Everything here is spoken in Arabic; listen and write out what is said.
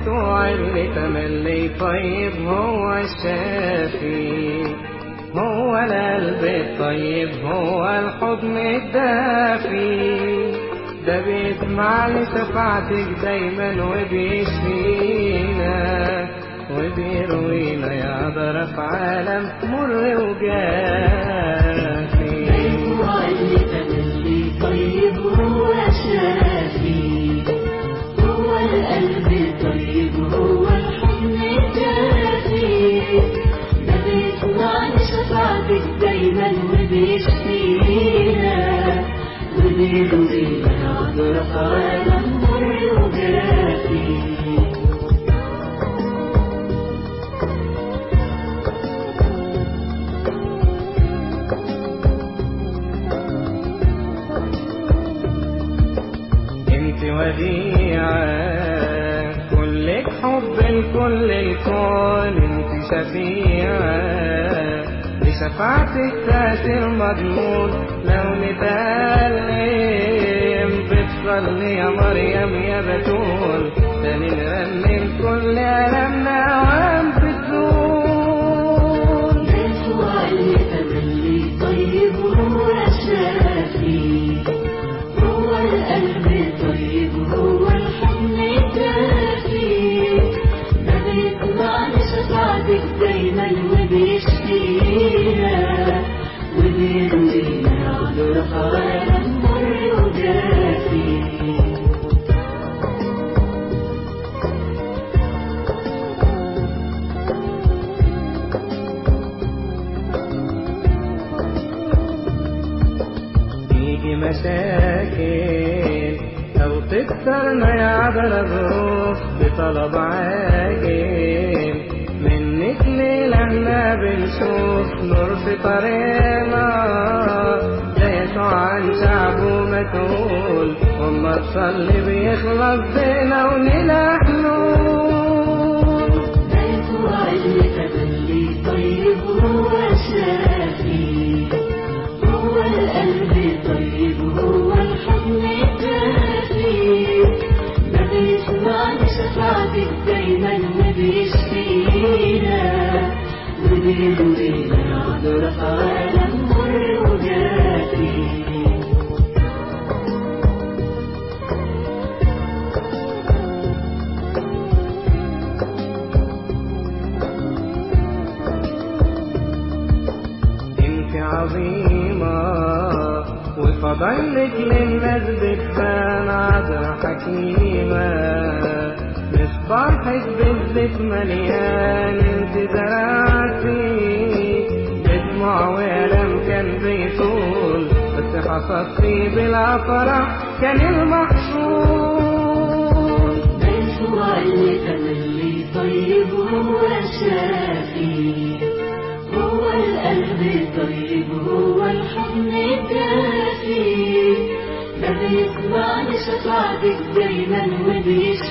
يسوع اللي تملي طيب هو الشافي. هو القلب الطيب هو الحضن الدافي. ده بيسمع لشفاعتك دايما وبيشفينا. وبيروينا يا ضرف عالم مر وجافي لشفاعتك دايما وبيشفينا وبيروينا يعذر عالم مر وجافي انت وديعة كلك حب لكل الكون انت شفيعة. بشفاعتك تأثير مضمون لو نتألم بتصلي يا مريم يا بتول. تاني تيجي مشاكل أو تكسرنا يا عبر ظروف بطلب عاجل. منك ليلة إحنا بنشوف نور في طريقنا. ده يسوع عن شعبه مسؤول وما تصلي بيخلص بينا ونلاقي وفضلك للناس بتبان عذرا حكيمة مصباحك بالزيت مليان انت زرعتي بدموع وألم كان بيطول بس حصدتي بالعفرة كان المحصول. يسوع اللي طيب هو شافي هو القلب الطيب هو الحضن الدافي. بيسمع لشفاعتك دايما وبيشفينا